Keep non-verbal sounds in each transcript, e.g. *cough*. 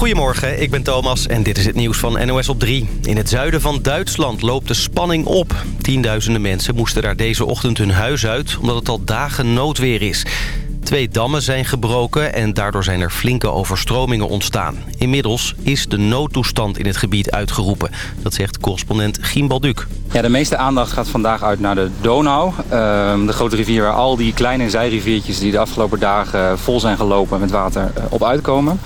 Goedemorgen, ik ben Thomas en dit is het nieuws van NOS op 3. In het zuiden van Duitsland loopt de spanning op. Tienduizenden mensen moesten daar deze ochtend hun huis uit... omdat het al dagen noodweer is. Twee dammen zijn gebroken en daardoor zijn er flinke overstromingen ontstaan. Inmiddels is de noodtoestand in het gebied uitgeroepen. Dat zegt correspondent Giem Balduc. Ja, de meeste aandacht gaat vandaag uit naar de Donau. Ehm, de grote rivier waar al die kleine zijriviertjes die de afgelopen dagen vol zijn gelopen met water eh, op uitkomen.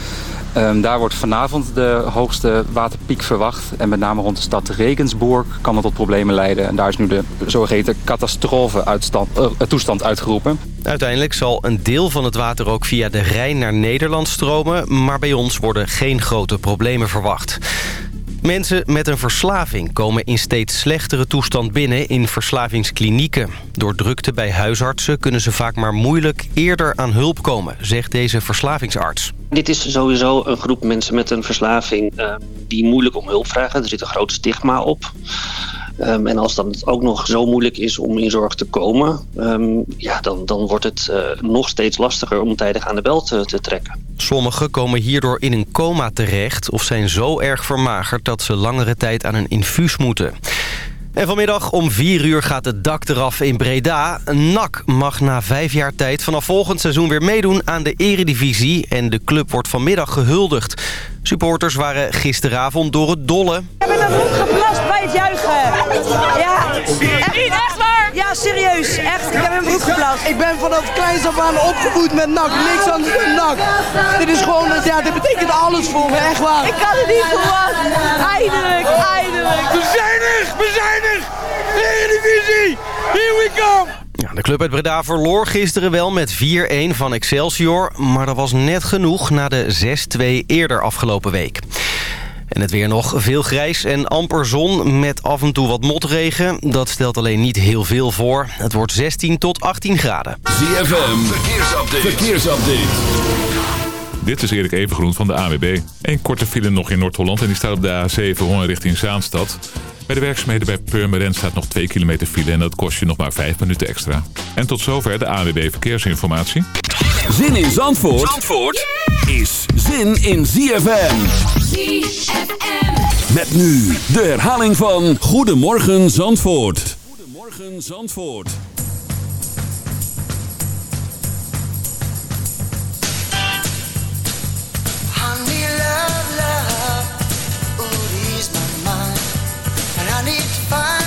Ehm, daar wordt vanavond de hoogste waterpiek verwacht. En met name rond de stad Regensburg kan dat tot problemen leiden. En daar is nu de zogeheten catastrofe-toestand uh, uitgeroepen. Uiteindelijk zal een deel van het water ook via de Rijn naar Nederland stromen. Maar bij ons worden geen grote problemen verwacht. Mensen met een verslaving komen in steeds slechtere toestand binnen in verslavingsklinieken. Door drukte bij huisartsen kunnen ze vaak maar moeilijk eerder aan hulp komen, zegt deze verslavingsarts. Dit is sowieso een groep mensen met een verslaving uh, die moeilijk om hulp vragen. Er zit een groot stigma op. Um, en als dat ook nog zo moeilijk is om in zorg te komen... Um, ja, dan, dan wordt het uh, nog steeds lastiger om tijdig aan de bel te, te trekken. Sommigen komen hierdoor in een coma terecht... of zijn zo erg vermagerd dat ze langere tijd aan een infuus moeten. En vanmiddag om 4 uur gaat het dak eraf in Breda. NAC mag na vijf jaar tijd vanaf volgend seizoen weer meedoen aan de eredivisie. En de club wordt vanmiddag gehuldigd. Supporters waren gisteravond door het dolle. Ik heb in een broek geplast bij het juichen. Ja? Ja, serieus. Echt, ik heb in mijn broek geplast. Ik ben vanaf kleins af aan opgevoed met NAC. Niks anders dan NAC. Dit is gewoon, ja, dit betekent alles voor me, echt waar. Ik kan het niet verwachten. Eindelijk, eindelijk. We zijn er, we zijn er. Eredivisie, here we come. Ja, de club uit Breda verloor gisteren wel met 4-1 van Excelsior. Maar dat was net genoeg na de 6-2 eerder afgelopen week. En het weer nog veel grijs en amper zon met af en toe wat motregen. Dat stelt alleen niet heel veel voor. Het wordt 16 tot 18 graden. ZFM, verkeersupdate. verkeersupdate. Dit is Erik Evengroen van de AWB. Een korte file nog in Noord-Holland en die staat op de A7 Hoorn richting Zaanstad. Bij de werkzaamheden bij Purmerend staat nog 2 kilometer file en dat kost je nog maar 5 minuten extra. En tot zover de AWB Verkeersinformatie. Zin in Zandvoort, Zandvoort is zin in ZFM. ZFM. Met nu de herhaling van Goedemorgen Zandvoort. Goedemorgen Zandvoort. find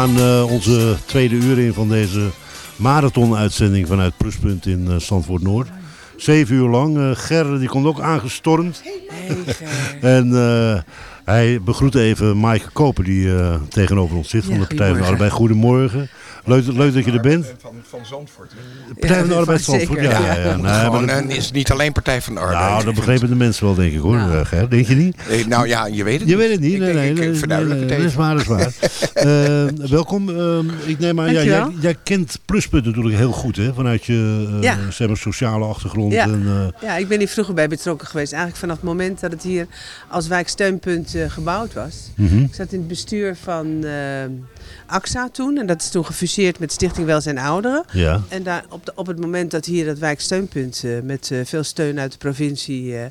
gaan eh, onze tweede uur in van deze marathon-uitzending vanuit Pluspunt in eh Zandvoort Noord. Zeven uur lang. Eh Ger die komt ook aangestormd. en hij begroet even Maaike Koper die eh, tegenover ons zit van Ja, de Partij van de. Arbeid. Goedemorgen. Leuk, leuk dat je er bent. Van, van Zandvoort. Partij van de Arbeid. Zandvoort. Ja, ja, ja. Nee, maar Gewoon, dat- en is het niet alleen Partij van de Arbeid. nou, dat begrepen de mensen wel, denk ik hoor, eh, Ger. Denk je niet? Eh, Nou ja, je weet het Je niet. weet het niet. Nee, nee, ik, nee, verduidelijk nee, het even. Dat is waar, dat is waar. *laughs* Eh, welkom. Ehm, ik neem aan, ja, jij, jij kent Pluspunt natuurlijk heel goed, hè? Vanuit je eh, Ja. zeg maar, sociale achtergrond. Ja. En, eh, Ja, ik ben hier vroeger bij betrokken geweest. Eigenlijk vanaf het moment dat het hier als wijksteunpunt eh, gebouwd was. Mhm. Ik zat in het bestuur van eh, AXA toen. En dat is toen gefuseerd met Stichting Welzijn Ouderen. Ja. En daar, op, de- op het moment dat hier dat wijksteunpunt eh, met eh, veel steun uit de provincie eh,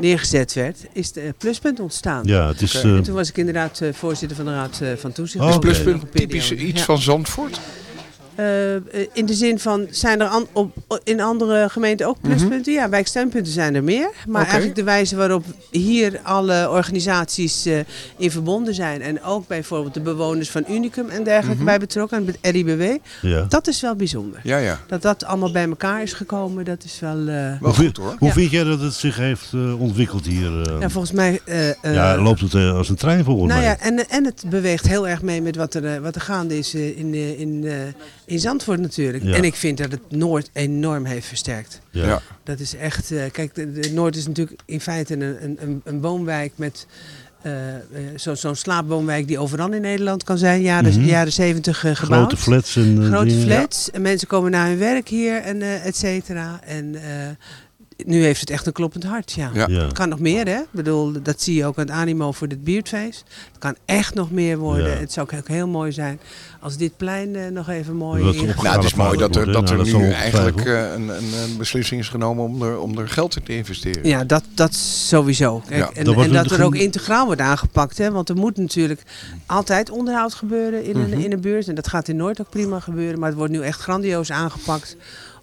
neergezet werd, is de eh, pluspunt ontstaan. Ja, het is, En eh, toen was ik inderdaad eh, voorzitter van de Raad eh, van Toezicht. Oh, Is. Pluspunt typisch iets Ja. van Zandvoort? Eh, eh, in de zin van, zijn er an- op, in andere gemeenten ook pluspunten? Ja, wijksteunpunten zijn er meer. Maar Mhm. Eigenlijk de wijze waarop hier alle organisaties eh, in verbonden zijn. En ook bijvoorbeeld de bewoners van Unicum en dergelijke Mhm. bij betrokken. En met RIBW. Ja. Dat is wel bijzonder. Ja, ja. Dat dat allemaal bij elkaar is gekomen, dat is wel... eh, hoe vind, goed, hoor. hoe Ja. vind jij dat het zich heeft eh, ontwikkeld hier? ja, volgens mij... eh, eh, ja, loopt het als een trein volgens nou mij. ja, en, en het beweegt heel erg mee met wat er, wat er gaande is in, in, eh, in Zandvoort natuurlijk. Ja. En ik vind dat het Noord enorm heeft versterkt. Ja. Ja. Dat is echt, eh, kijk, de, de Noord is natuurlijk in feite een, een, een, woonwijk met eh, eh, zo- zo'n slaapwoonwijk die overal in Nederland kan zijn, jaren, Mhm. jaren 70 eh, gebouwd. Grote flats en Grote flats. En mensen komen naar hun werk hier en eh et cetera. En eh, nu heeft het echt een kloppend hart, ja. Ja. Ja. Het kan nog meer, hè? Ik bedoel, dat zie je ook aan het animo voor dit buurtfeest. Het kan echt nog meer worden. Ja. Het zou ook heel mooi zijn als dit plein eh, nog even mooi Dat Nou, het is mooi dat er, dat nou, er dat zal nu eigenlijk eh, een, een, een beslissing is genomen om er, om er geld in te investeren. Ja, dat, dat sowieso. Kijk, Ja. en Dat en er ook integraal wordt aangepakt. Hè? Want er moet natuurlijk altijd onderhoud gebeuren in een, Mhm. in een buurt. En dat gaat in Noord ook prima gebeuren. Maar het wordt nu echt grandioos aangepakt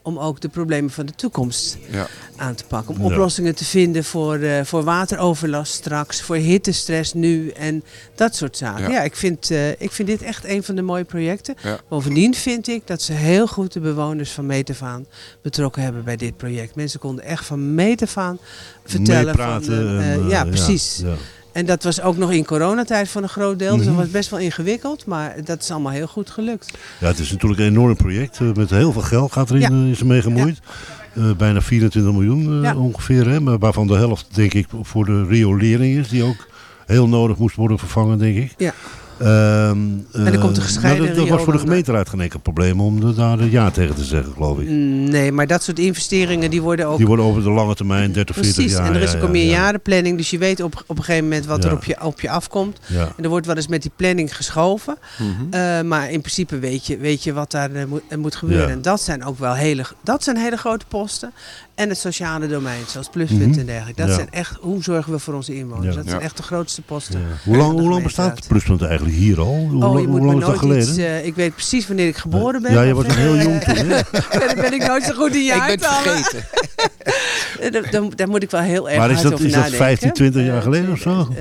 om ook de problemen van de toekomst Ja. aan te pakken. Om Ja. oplossingen te vinden voor, eh, voor wateroverlast straks, voor hittestress nu en dat soort zaken. Ja. Ja, ik, vind, eh, ik vind dit echt een van de mooie projecten. Ja. Bovendien vind ik dat ze heel goed de bewoners van Metafaan betrokken hebben bij dit project. Mensen konden echt van Metafaan vertellen. Meepraten van, eh, ja, precies. En dat was ook nog in coronatijd voor een groot deel. Dus dat Mhm. was best wel ingewikkeld, maar dat is allemaal heel goed gelukt. Ja, het is natuurlijk een enorm project. eh, met heel veel geld gaat erin, Ja. eh, is er mee gemoeid. Eh, bijna 24 miljoen Ja. ongeveer. Hè? Maar waarvan de helft denk ik voor de riolering is. Die ook heel nodig moest worden vervangen denk ik. Ja. Ehm, En er komt een eh, gescheiden nou, dat, dat was voor de gemeenteraad geen enkel probleem om er daar een ja tegen te zeggen, geloof ik. Nee, maar dat soort investeringen die worden ook Die worden over de lange termijn, 30, 40 Precies, jaar. en er is ja, ook een ja, ja. meerjarenplanning, dus je weet op, op een gegeven moment wat Ja. er op je, op je afkomt. Ja. En er wordt wel eens met die planning geschoven, Mhm. Eh, maar in principe weet je, weet je wat daar eh, moet, moet gebeuren. Ja. En dat zijn ook wel hele, dat zijn hele grote posten. En het sociale domein, zoals pluspunt Mhm. en dergelijke. Dat Ja. zijn echt, hoe zorgen we voor onze inwoners? Ja. Dat zijn Ja. echt de grootste posten. Ja. Hoe lang, hoe lang bestaat. Pluspunt eigenlijk hier al? Hoe, Oh, je lang- moet hoe me lang is dat nooit geleden? iets... eh, ik weet precies wanneer ik geboren ben. Ja, je was nog eh, heel jong toen. Hè? *laughs* Dan ben ik nooit zo goed in Ik ben vergeten. *laughs* Daar- moet ik wel heel erg Maar is hard dat, over is dat nadenken. 15, 20 jaar Eh, geleden of zo? eh,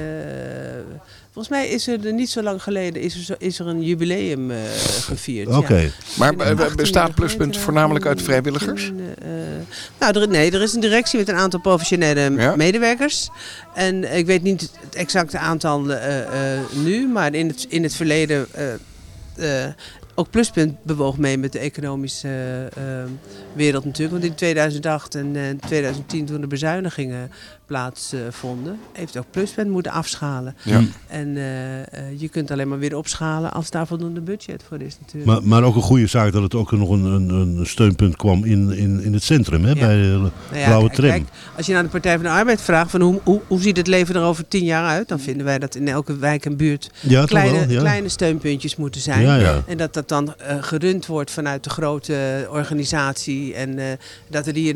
volgens mij is er niet zo lang geleden is er, zo- is er een jubileum eh, gevierd. ja. Oké. Maar eh, 18e bestaat Pluspunt voornamelijk uit in- vrijwilligers? in, eh, nou, er, nee, er is een directie met een aantal professionele Ja? medewerkers. En ik weet niet het exacte aantal eh, eh, nu, maar in het, in het verleden. eh, eh, ook Pluspunt bewoog mee met de economische eh, eh, wereld natuurlijk. Want in 2008 en eh, 2010 toen de bezuinigingen plaatsvonden, heeft ook Pluspunt moeten afschalen. Ja. En eh, eh, je kunt alleen maar weer opschalen als daar voldoende budget voor is natuurlijk. Maar, maar ook een goede zaak dat het ook nog een, een, een steunpunt kwam in, in, in het centrum, hè, Ja. bij de Nou ja, blauwe tram. kijk, als je naar de Partij van de Arbeid vraagt van hoe, hoe, hoe ziet het leven er over tien jaar uit, dan vinden wij dat in elke wijk en buurt kleine, wel, kleine steunpuntjes moeten zijn. En dat dat dan eh, gerund wordt vanuit de grote organisatie. En dat er hier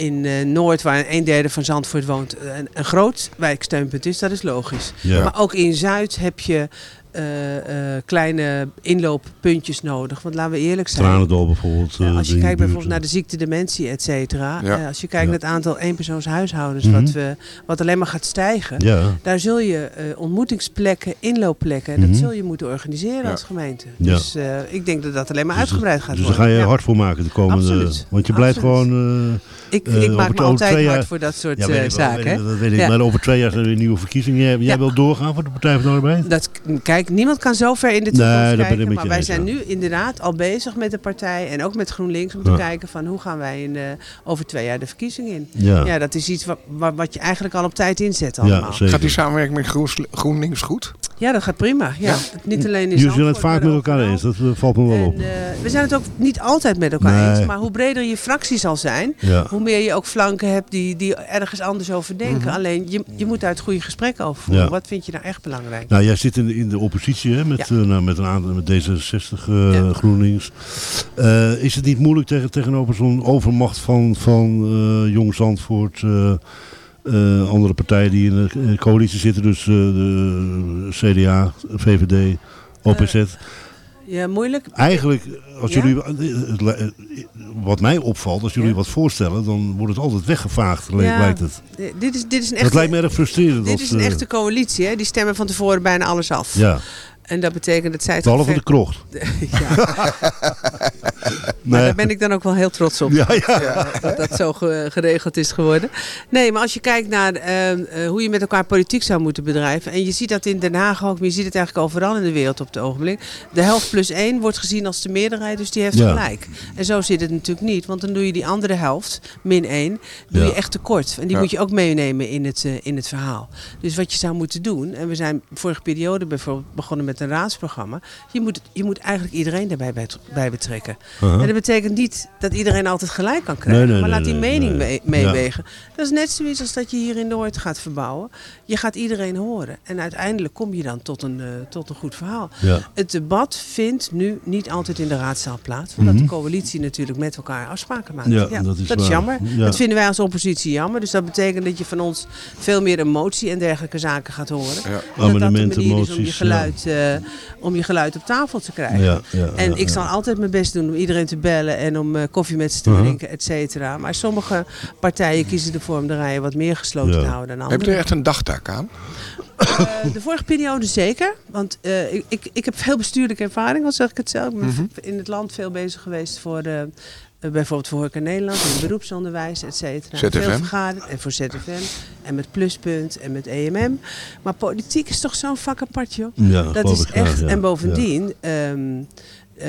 in, eh, eh, Noord, waar een derde van Zandvoort woont, een, een groot wijksteunpunt is, dat is logisch. Ja. Maar ook in Zuid heb je eh, eh, kleine inlooppuntjes nodig. Want laten we eerlijk zijn. Tranendal bijvoorbeeld. Eh, als je kijkt bijvoorbeeld naar de ziekte, dementie, et cetera. Ja. eh, als je kijkt Ja. naar het aantal eenpersoonshuishoudens, Mhm. wat, we, wat alleen maar gaat stijgen. Ja. Daar zul je eh, ontmoetingsplekken, inloopplekken, dat Mhm. zul je moeten organiseren Ja. als gemeente. Ja. Dus eh, ik denk dat dat alleen maar uitgebreid gaat Dus daar worden. ga je Ja. hard voor maken de komende... Absoluut. Want je blijft Absoluut. gewoon... eh, Ik- eh, ik over maak me altijd twee hard jaar- voor dat soort, Ja, weet eh, ik wel, zaken, hè? Dat weet ik. Ja. Maar over twee jaar zijn er weer nieuwe verkiezingen. Jij, jij wilt doorgaan voor de Partij van de Arbeid? Dat, kijk, niemand kan zo ver in de toekomst Nee, kijken. Maar wij zijn ja. nu inderdaad al bezig met de partij en ook met GroenLinks om te Ja. kijken van hoe gaan wij in de, over twee jaar de verkiezingen in. Ja. dat is iets wat, wat, wat je eigenlijk al op tijd inzet allemaal. Gaat die samenwerking met Groen- GroenLinks goed? Ja, dat gaat prima. Ja. Niet alleen in Jullie zijn het vaak met elkaar eens. Dat eh, valt me wel op. Eh, we zijn het ook niet altijd met elkaar Nee. eens. Maar hoe breder je fractie zal zijn, Ja. Hoe meer je ook flanken hebt die, die ergens anders over denken. Mhm. Alleen je, je moet daar het goede gesprek over voeren. Ja. Wat vind je nou echt belangrijk? Nou, jij zit in de, in de oppositie hè, met, Ja. eh, nou, met, een aantal, met D66, eh, GroenLinks. Eh, is het niet moeilijk tegen, tegenover zo'n overmacht van, van Jong Zandvoort, andere partijen die in de, coalitie zitten, dus de CDA, VVD, OPZ? Ja, moeilijk. Eigenlijk, als jullie, li- eh, wat mij opvalt, als jullie wat voorstellen, dan wordt het altijd weggevaagd, Ja, lijkt het. Dit is, dit is een Dat echte, lijkt me erg frustrerend. Dit als, is een eh, echte coalitie. Hè? Die stemmen van tevoren bijna alles af. Ja. En dat betekent dat zij het Behalve de krocht. *laughs* ja. Nee. daar ben ik dan ook wel heel trots op. Ja, ja. Dat dat zo ge- geregeld is geworden. Nee, maar als je kijkt naar eh, eh, hoe je met elkaar politiek zou moeten bedrijven. En je ziet dat in Den Haag ook, maar je ziet het eigenlijk overal in de wereld op het ogenblik. De helft plus één wordt gezien als de meerderheid, dus die heeft Ja. gelijk. En zo zit het natuurlijk niet, want dan doe je die andere helft, min één, doe je echt tekort. En die moet je ook meenemen in het, eh, in het verhaal. Dus wat je zou moeten doen, en we zijn vorige periode bijvoorbeeld begonnen met een raadsprogramma. Je moet, je moet eigenlijk iedereen daarbij bij, bij betrekken. Uh-huh. En dat betekent niet dat iedereen altijd gelijk kan krijgen. Nee, nee, maar laat die mening mee- Ja. meewegen. Dat is net zoiets als dat je hier in Noord gaat verbouwen. Je gaat iedereen horen. En uiteindelijk kom je dan tot een, eh, tot een goed verhaal. Ja. Het debat vindt nu niet altijd in de raadzaal plaats. Omdat Mhm. de coalitie natuurlijk met elkaar afspraken maakt. Ja, dat is jammer. Ja. Dat vinden wij als oppositie jammer. Dus dat betekent dat je van ons veel meer emotie en dergelijke zaken gaat horen. Dat dat de Amendementen, manier is om je, geluid, eh, om je geluid op tafel te krijgen. Ja, ja, en ja, ik ja. zal altijd mijn best doen om iedereen te bellen en om eh, koffie met ze te Uh-huh. drinken, et cetera. Maar sommige partijen kiezen ervoor om de rijen wat meer gesloten Ja. te houden dan Heb je er echt een dagtaak aan? Eh, de vorige periode zeker. Want eh, ik, ik, ik heb veel bestuurlijke ervaring, al zeg ik het zelf. Ik ben Mhm. in het land veel bezig geweest voor... eh, eh, bijvoorbeeld voor Horeca Nederland, in het beroepsonderwijs, et cetera. ZFM. Vergaderd en voor ZFM en met Pluspunt en met EMM. Maar politiek is toch zo'n vak apart, joh. Ja, dat is ik graag, echt. ja. En bovendien, ehm, eh,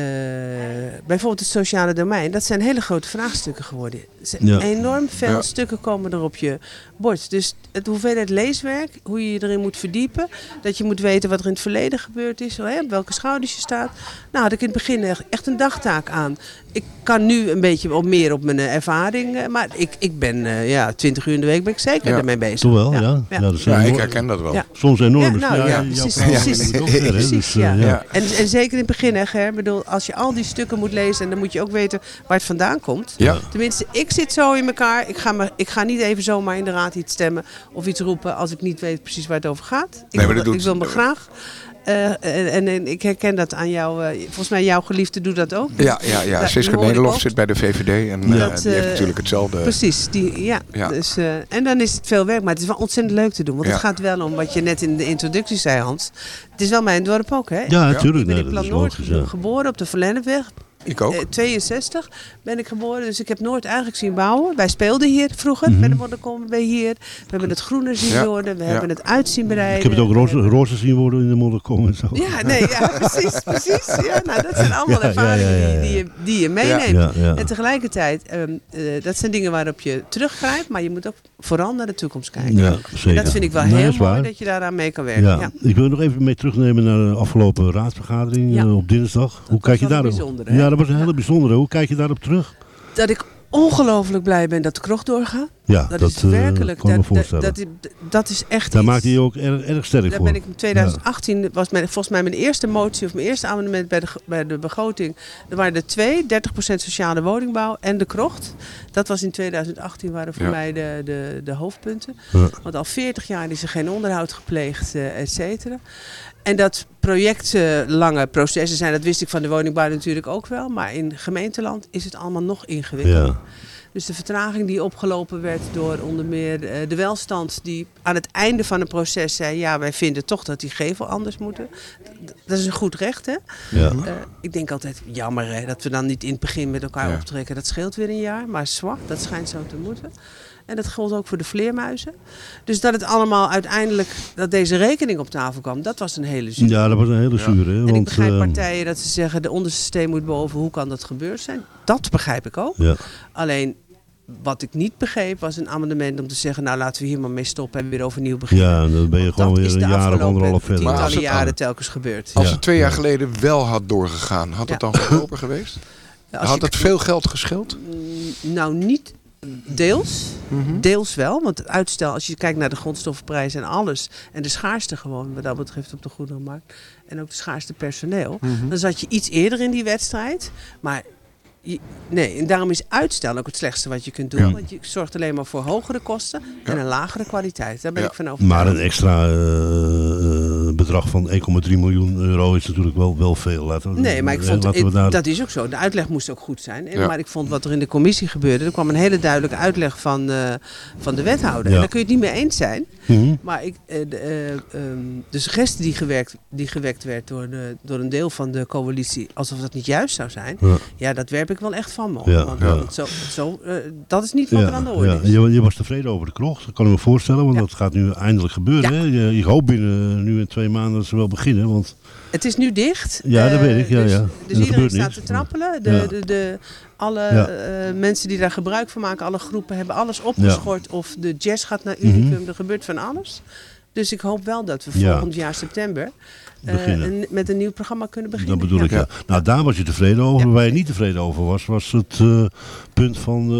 bijvoorbeeld het sociale domein, dat zijn hele grote vraagstukken geworden. Zijn Ja. Enorm veel Ja. stukken komen er op je bord. Dus het hoeveelheid leeswerk, hoe je je erin moet verdiepen, dat je moet weten wat er in het verleden gebeurd is, hè, op welke schouders je staat. Nou, had ik in het begin echt- een dagtaak aan. Ik kan nu een beetje op meer op mijn eh, ervaring, eh, maar ik, ik ben eh, ja, 20 uur in de week ben ik zeker Ja. ermee bezig. Toch wel, ja. ja. dat is ik herken dat wel. Ja. Soms enorm. Ja, nou, ja, ja, jouw precies, precies. dus, ja. ja. En, en zeker in het begin, hè, Ger. Ik bedoel, als je al die stukken moet lezen, en dan moet je ook weten waar het vandaan komt. Ja. Tenminste, ik zit zo in elkaar. Ik ga, me, ik ga niet even zomaar in de raad iets stemmen of iets roepen als ik niet weet precies waar het over gaat. Ik, Nee, maar wil, dat ik doet- wil me graag. Eh, en, en, en ik herken dat aan jou. eh, volgens mij jouw geliefde doet dat ook. Ja, ja, ja. Daar- Siska Nederlof zit bij de VVD en Dat, eh, die heeft eh, natuurlijk hetzelfde. Precies, die, ja. Ja. Dus, eh, en dan is het veel werk, maar het is wel ontzettend leuk te doen. Want Ja. het gaat wel om wat je net in de introductie zei, Hans. Het is wel mijn dorp ook, hè? Ja, natuurlijk. Ik ben in Plan Noord geboren op de Verlennepweg. Ik ook. Eh, 62 ben ik geboren, dus ik heb Noord eigenlijk zien bouwen. Wij speelden hier vroeger, Mhm. bij de Modderkom bij hier. We hebben het groener zien Ja, worden, we ja. hebben het uit zien bereiden. Ik heb het ook roze, roze zien worden in de modderkom en zo. Ja, nee, ja, *laughs* precies, precies. Ja, nou, dat zijn allemaal Ja, ervaringen. Die, die, je, die je meeneemt. En tegelijkertijd, ehm, eh, dat zijn dingen waarop je teruggrijpt, maar je moet ook vooral naar de toekomst kijken. Ja, zeker. Dat vind ik wel Nee, heel mooi dat je daaraan mee kan werken. Ja. Ja. Ik wil nog even mee terugnemen naar de afgelopen raadsvergadering Ja. eh, op dinsdag. Hoe kijk je daarop? Ja, dat was een hele bijzondere. Hoe kijk je daarop terug? Dat ik ongelooflijk blij ben dat de krocht doorgaat. Ja, dat, dat, is eh, werkelijk. kan ik me dat, voorstellen. Dat, dat, dat is echt. Daar iets. maakt hij ook erg, erg sterk Daar voor. ben ik in 2018, was mijn, volgens mij mijn eerste motie of mijn eerste amendement bij de, bij de begroting. Er waren er twee, 30% sociale woningbouw en de krocht. Dat was in 2018 waren voor Ja. mij de, de, de hoofdpunten. Ja. Want al 40 jaar is er geen onderhoud gepleegd, eh et cetera. En dat projectlange processen zijn, dat wist ik van de woningbouw natuurlijk ook wel. Maar in gemeenteland is het allemaal nog ingewikkelder. Dus de vertraging die opgelopen werd door onder meer eh, de welstand, die aan het einde van het proces zei: Ja, wij vinden toch dat die gevel anders moeten. D- Dat is een goed recht, hè? Ja. Eh, ik denk altijd: jammer hè, dat we dan niet in het begin met elkaar Ja. optrekken. Dat scheelt weer een jaar, maar zwart, dat schijnt zo te moeten. En dat geldt ook voor de vleermuizen. Dus dat het allemaal uiteindelijk, dat deze rekening op tafel kwam, dat was een hele zuur. Ja, dat was een hele zure. hè, En ik Want, begrijp eh, partijen dat ze zeggen de onderste steen moet boven. Hoe kan dat gebeurd zijn? Dat begrijp ik ook. Ja. Alleen wat ik niet begreep was een amendement om te zeggen... nou laten we hier maar mee stoppen en weer overnieuw beginnen. ja, dan ben je gewoon dat is weer de een jaar of afgelopen anderhalf verder. Maar als tientallen het- jaren telkens gebeurd. Als Ja. het twee jaar geleden wel had doorgegaan, had het Ja. dan goedkoper geweest? Als had het veel geld gescheeld? Mm, Nou, niet deels. Deels wel, want het uitstel, als je kijkt naar de grondstoffenprijs en alles... en de schaarste gewoon, wat dat betreft op de goederenmarkt... en ook de schaarste personeel... dan zat je iets eerder in die wedstrijd. Maar je- nee, en daarom is uitstel ook het slechtste wat je kunt doen. Ja. Want je zorgt alleen maar voor hogere kosten en een lagere kwaliteit. Daar ben Ja. ik van overtuigd. Maar een extra eh, eh, bedrag van 1,3 miljoen euro is natuurlijk wel, wel veel. Laten we, Nee, maar ik eh, vond, ik- daar, dat is ook zo. De uitleg moest ook goed zijn. En. Maar ik vond wat er in de commissie gebeurde, er kwam een hele duidelijke uitleg van, van de wethouder. En daar kun je het niet mee eens zijn. Mhm. Maar ik, de, eh, ehm, de suggestie die, gewerkt, die gewekt werd door, de, door een deel van de coalitie, alsof dat niet juist zou zijn, Ja. dat ik wel echt van me. op. Ja, Want ja. want Zo, zo, eh, dat is niet wat er aan de orde ja. is. Je, je was tevreden over de krocht, dat kan ik me voorstellen, want dat gaat nu eindelijk gebeuren. Hè? Je, ik hoop binnen nu in twee maanden dat ze wel beginnen, want Het is nu dicht. Ja, dat Eh, weet ik, ja, dus ja. En dus er iedereen staat te trappelen. De, de, de, alle eh, mensen die daar gebruik van maken, alle groepen, hebben alles opgeschort. Of de jazz gaat naar Mhm. Unicum. Er gebeurt van alles. Dus ik hoop wel dat we Ja. volgend jaar september eh, Beginnen. een- met een nieuw programma kunnen beginnen. dat bedoel ik. Ja. Nou, daar was je tevreden over. Ja. Waar je niet tevreden over was, was het eh, punt van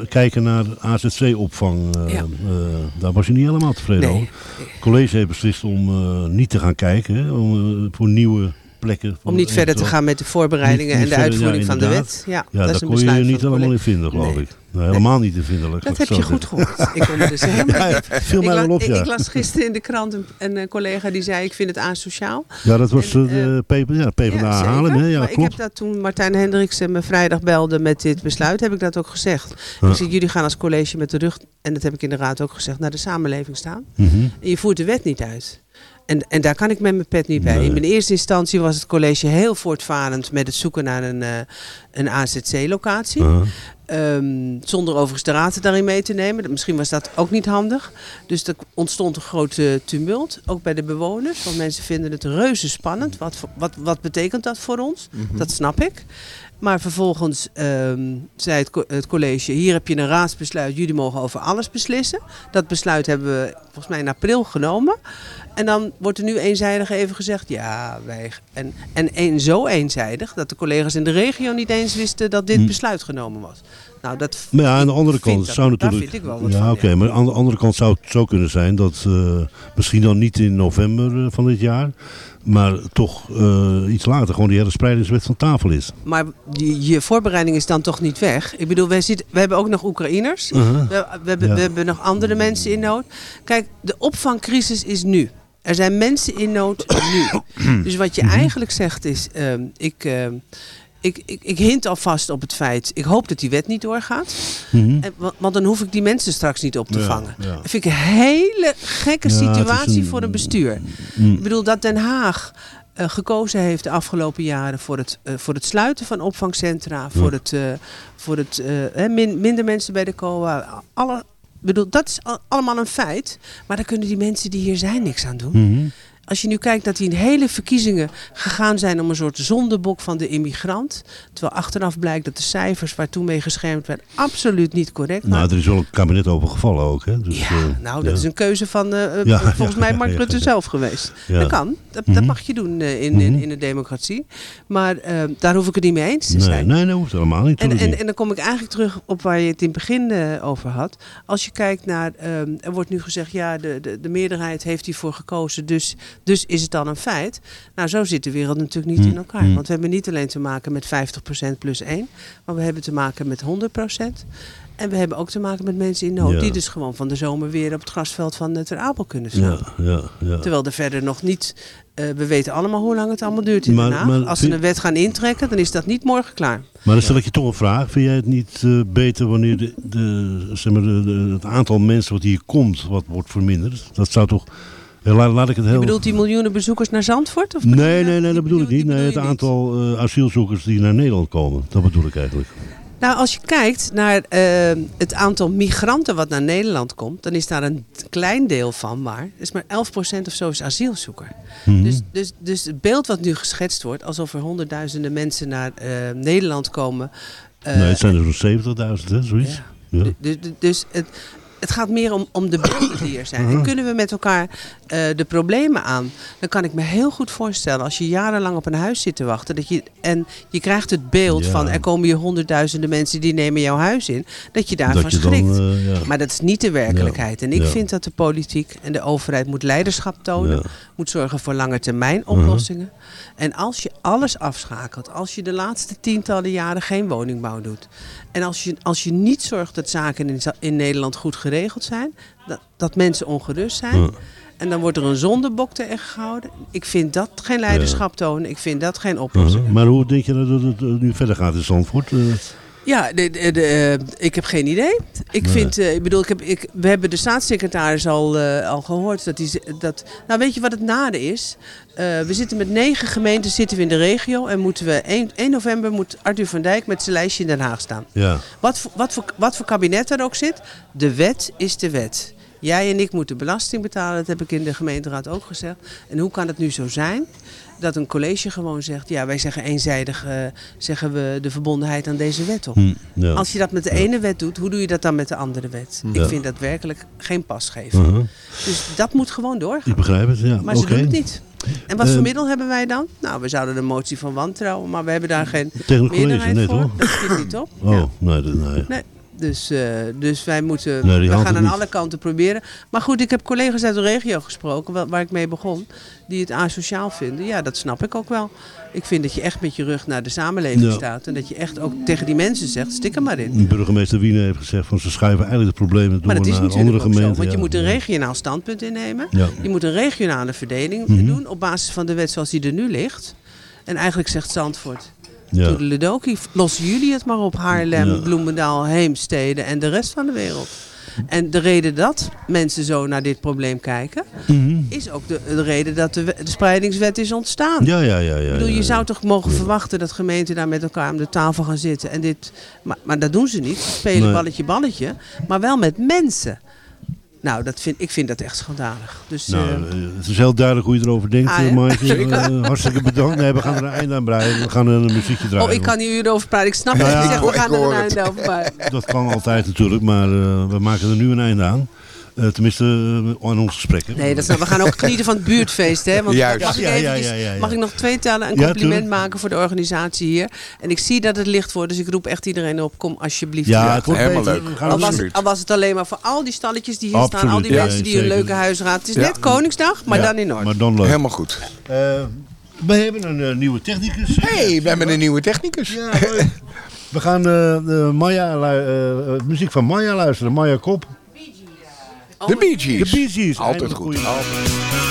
eh, kijken naar AZC-opvang. Eh, Ja. eh, daar was je niet helemaal tevreden Nee. over. Het college heeft beslist om eh, niet te gaan kijken, hè, om, voor nieuwe plekken. Om niet verder te gaan met de voorbereidingen Niet- niet en de verder, ja, uitvoering van de inderdaad. wet. Ja, Ja, dat een kon je besluit niet helemaal in vinden, geloof Nee. ik. Nou, helemaal niet in vinden. Dat heb je goed gehoord. Ik er dus *laughs* helemaal Ja, viel Ik, la- op, ik, ja. ik las gisteren in de krant een, een, eh, collega die zei: Ik vind het asociaal. Ja, dat was En, eh, de PvdA, ja, PvdA zeker. halen. Hè? Ja, maar ik heb dat toen Martijn Hendriksen me vrijdag belde met dit besluit, heb ik dat ook gezegd. Ik zeg, jullie gaan als college met de rug, en dat heb ik in de raad ook gezegd, naar de samenleving staan. Mhm. En je voert de wet niet uit. En, en daar kan ik met mijn pet niet bij. Nee. In mijn eerste instantie was het college heel voortvarend met het zoeken naar een, eh, een AZC-locatie. Ehm, zonder overigens de raad daarin mee te nemen. Misschien was dat ook niet handig. Dus er ontstond een grote tumult, ook bij de bewoners. Want mensen vinden het reuze spannend. Wat, wat, wat betekent dat voor ons? Dat snap ik. Maar vervolgens ehm, zei het, co- het college, hier heb je een raadsbesluit, jullie mogen over alles beslissen. Dat besluit hebben we volgens mij in april genomen. En dan wordt er nu eenzijdig even gezegd, ja, wij... En, en een, zo eenzijdig dat de collega's in de regio niet eens wisten dat dit Hm. besluit genomen was. Nou, dat Maar ja, aan de andere kant dat- zou natuurlijk. vind ik wel wat ja, oké, maar aan de andere kant zou het zo kunnen zijn dat eh, misschien dan niet in november eh, van dit jaar, maar toch eh, iets later gewoon die hele spreidingswet van tafel is. Maar je, je voorbereiding is dan toch niet weg. Ik bedoel, wij zitten, we hebben ook nog Oekraïners. We, we, hebben, Ja. we hebben nog andere mensen in nood. Kijk, de opvangcrisis is nu. Er zijn mensen in nood nu. *clears throat* Dus wat je eigenlijk zegt is, ehm, ik, ehm, ik, ik, ik hint alvast op het feit, ik hoop dat die wet niet doorgaat. Mhm. En, want dan hoef ik die mensen straks niet op te Ja, vangen. ja. Dat vind ik een hele gekke Ja, situatie een- voor een bestuur. Mm. Ik bedoel dat Den Haag eh, gekozen heeft de afgelopen jaren voor het, eh, voor het sluiten van opvangcentra, voor het, eh, voor het eh, min- minder mensen bij de COA. Alle, ik bedoel, dat is al- allemaal een feit. Maar daar kunnen die mensen die hier zijn niks aan doen. Mhm. Als je nu kijkt dat die in hele verkiezingen gegaan zijn om een soort zondebok van de immigrant. Terwijl achteraf blijkt dat de cijfers waar toen mee geschermd werd absoluut niet correct waren. Nou, er is wel een kabinet over gevallen ook. Hè? Dus, ja, nou, dat is een keuze van eh, *laughs* eh, Ja, volgens ja, mij Mark Rutte zelf geweest. Dat kan, dat, dat Mhm. mag je doen eh, in, in, Mhm. in de democratie. Maar eh, daar hoef ik het niet mee eens te nee, zijn. nee, dat hoeft helemaal niet. En, en, en dan kom ik eigenlijk terug op waar je het in het begin eh, over had. Als je kijkt naar, ehm, er wordt nu gezegd, ja, de, de, de meerderheid heeft hiervoor gekozen, dus, dus is het dan een feit. Nou, zo zit de wereld natuurlijk niet Hmm, in elkaar. hmm. Want we hebben niet alleen te maken met 50% plus 1, maar we hebben te maken met 100%. En we hebben ook te maken met mensen in nood, Ja. die dus gewoon van de zomer weer op het grasveld van uh, Ter Apel kunnen staan. Ja, ja, ja. Terwijl er verder nog niet, eh, we weten allemaal hoe lang het allemaal duurt in Maar- Den Haag. maar Als ze een wet gaan intrekken, dan is dat niet morgen klaar. Maar dan stel ik je toch een vraag. Vind jij het niet eh, beter wanneer de, de, zeg maar de- het aantal mensen wat hier komt, wat wordt verminderd? Dat zou toch... Laat, ik het Je heel... bedoelt die miljoenen bezoekers naar Zandvoort? Of Nee, nee, nee, dat bedoel ik niet. Nee, het aantal eh, asielzoekers die naar Nederland komen. Dat bedoel ik eigenlijk. Nou, als je kijkt naar eh, het aantal migranten wat naar Nederland komt, dan is daar een klein deel van maar. is maar 11% of zo is asielzoeker. Mhm. Dus, dus, dus het beeld wat nu geschetst wordt, alsof er honderdduizenden mensen naar eh, Nederland komen. nee, het zijn er zo'n 70.000, hè, zoiets. Ja. Dus, dus het, het gaat meer om, om de beelden die er zijn. En kunnen we met elkaar eh, de problemen aan? Dan kan ik me heel goed voorstellen, als je jarenlang op een huis zit te wachten... Dat je, en je krijgt het beeld Ja. van er komen hier honderdduizenden mensen die nemen jouw huis in... dat je daarvan Dat je dan, schrikt. eh, ja. Maar dat is niet de werkelijkheid. En ik vind dat de politiek en de overheid moet leiderschap tonen. Moet zorgen voor lange termijn oplossingen. En als je alles afschakelt, als je de laatste tientallen jaren geen woningbouw doet. En als je, als je niet zorgt dat zaken in, in Nederland goed geregeld zijn, dat, dat mensen ongerust zijn. Ja. En dan wordt er een zondebok tegen gehouden. Ik vind dat geen leiderschap tonen. Ik vind dat geen oplossing. Uh-huh. Maar hoe denk je dat het eh, nu verder gaat in Zandvoort? Ja, de, de, de, eh, ik heb geen idee. Ik Nee. vind, eh, ik bedoel, ik heb, ik, we hebben de staatssecretaris al, eh, al gehoord dat ze- dat. Nou, weet je wat het nade is? We zitten met negen gemeenten zitten we in de regio en moeten we 1, 1 november moet Arthur van Dijk met zijn lijstje in Den Haag staan. ja. Wat, voor- wat, voor, wat voor kabinet er ook zit, de wet is de wet. Jij en ik moeten belasting betalen, dat heb ik in de gemeenteraad ook gezegd. En hoe kan het nu zo zijn dat een college gewoon zegt... ja, wij zeggen eenzijdig eh, zeggen we de verbondenheid aan deze wet op. Hm, ja. Als je dat met de ene wet doet, hoe doe je dat dan met de andere wet? Ja. Ik vind dat werkelijk geen pasgeven. Uh-huh. Dus dat moet gewoon doorgaan. Ik begrijp het, ja. Maar ze doen het niet. En wat Eh, voor middel hebben wij dan? Nou, we zouden de motie van wantrouwen, maar we hebben daar geen Tegen het college, meerderheid nee, voor. toch? Dat schiet niet op. Oh, Ja. nee, dat- nee. Nee. Dus, eh, dus wij moeten, Nee, we gaan aan niet. alle kanten proberen. Maar goed, ik heb collega's uit de regio gesproken, wa- waar ik mee begon, die het asociaal vinden. Ja, dat snap ik ook wel. Ik vind dat je echt met je rug naar de samenleving Ja. staat. En dat je echt ook tegen die mensen zegt, stik er maar in. Burgemeester Wiener heeft gezegd van ze schuiven eigenlijk de problemen door Maar dat is naar andere ook zo, gemeenten. want je moet een regionaal standpunt innemen. Ja. Je moet een regionale verdeling Mhm. doen op basis van de wet zoals die er nu ligt. En eigenlijk zegt Zandvoort, Ja. Toedeledokie, lossen jullie het maar op Haarlem, Ja. Bloemendaal, Heemstede en de rest van de wereld. En de reden dat mensen zo naar dit probleem kijken, Mhm. is ook de, de reden dat de, we- de spreidingswet is ontstaan. Ja, ja, ja. ja, Ik bedoel, je ja. zou toch mogen verwachten dat gemeenten daar met elkaar aan de tafel gaan zitten. En dit, maar, maar dat doen ze niet. Ze spelen Nee. balletje balletje. Maar wel met mensen. Nou, dat vind, ik vind dat echt schandalig. Dus, Nou, eh, eh, het is heel duidelijk hoe je erover denkt, Ah, ja? Maaike. *laughs* Eh, hartstikke bedankt. Nee, we gaan er een einde aan breien. We gaan een muziekje draaien. oh, ik kan hier uren over praten. Ik snap Nou dat je zegt, we gaan er een het. einde over praten. Dat kan altijd natuurlijk, maar eh, we maken er nu een einde aan. Eh, tenminste, eh, aan ons gesprek. hè. Nee, dat is, we gaan ook genieten van het buurtfeest. Hè? Want Juist. Mag, ik Ja, ja, eventjes- ja, ja, ja. mag ik nog twee tellen een compliment maken voor de organisatie hier? En ik zie dat het licht wordt, dus ik roep echt iedereen op. Kom alsjeblieft. Ja, het wordt Helemaal leuk. We gaan Al was, absoluut. al was het alleen maar voor al die stalletjes die hier staan. Al die ja, mensen die zeker. leuke huisraad. Het is Ja. net Koningsdag, maar Ja, dan in orde. Maar dan leuk. Helemaal goed. Eh, we hebben een eh, nieuwe technicus. hey, we hebben een nieuwe technicus. Ja. We gaan eh, de Maya, eh, eh, muziek van Maya luisteren. Maya Kop. De Bee Gees. De Bee Gees. Altijd goed. goeie-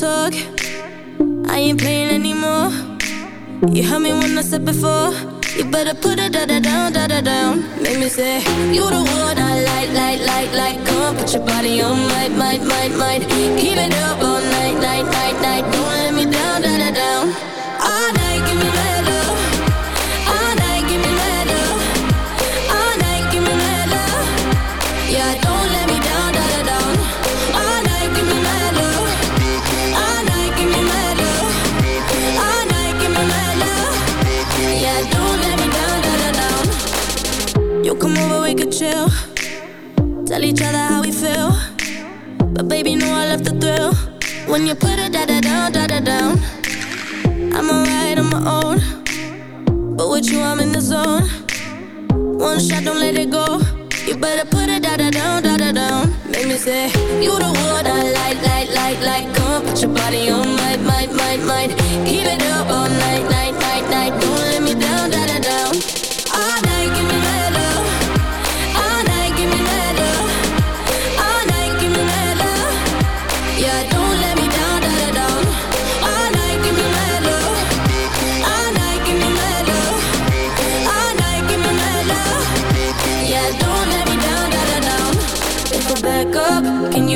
talk. I ain't playing anymore. You heard me when I said before. You better put it da da down, da da down. Make me say, You the one I like, like, like, like. Come on, put your body on, might, might, might, might. Keep it up all night, night, night, night. Don't When you put it da da down, da da down. I'm alright on my own. But with you, I'm in the zone. One shot, don't let it go. You better put it da da down, da da down. Make me say, You the one I like, like, like, like. Come put your body on, might, might, might, might. Keep it up all night, night, night, night. Don't let me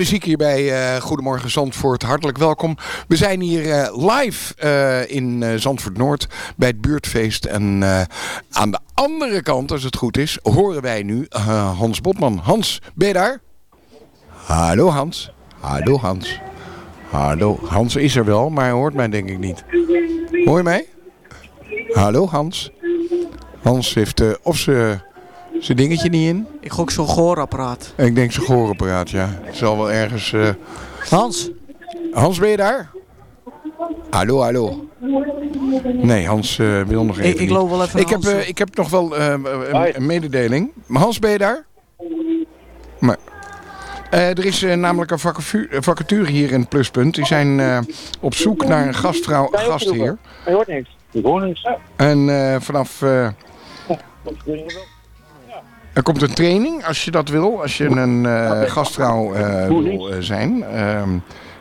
muziek hier bij eh, Goedemorgen Zandvoort. Hartelijk welkom. We zijn hier eh, live eh, in Zandvoort Noord bij het buurtfeest. En aan de andere kant, als het goed is, horen wij nu Hans Botman. Hans, ben je daar? Hallo Hans. Hallo Hans. Hallo. Hans is er wel, maar hij hoort mij denk ik niet. Hoor je mij? Hallo Hans. Hans heeft of ze zijn dingetje niet in. Ik gok zo'n gehoorapparaat. Ik denk zijn gehoorapparaat, ja. Het zal wel ergens... eh, Hans? Hans, ben je daar? Hallo, hallo. Nee, Hans eh, wil nog even ik niet. loop wel even ik naar heb, Hans, eh, ik heb nog wel eh, een, een mededeling. Maar Hans, ben je daar? Maar, eh, er is namelijk een vacature hier in het Pluspunt. Die zijn eh, op zoek naar een gastvrouw, gastheer. Hij hoort niks. Ik hoor niks. En eh, vanaf... er komt een training als je dat wil. Als je een eh, gastvrouw eh, wil eh, zijn. Ehm,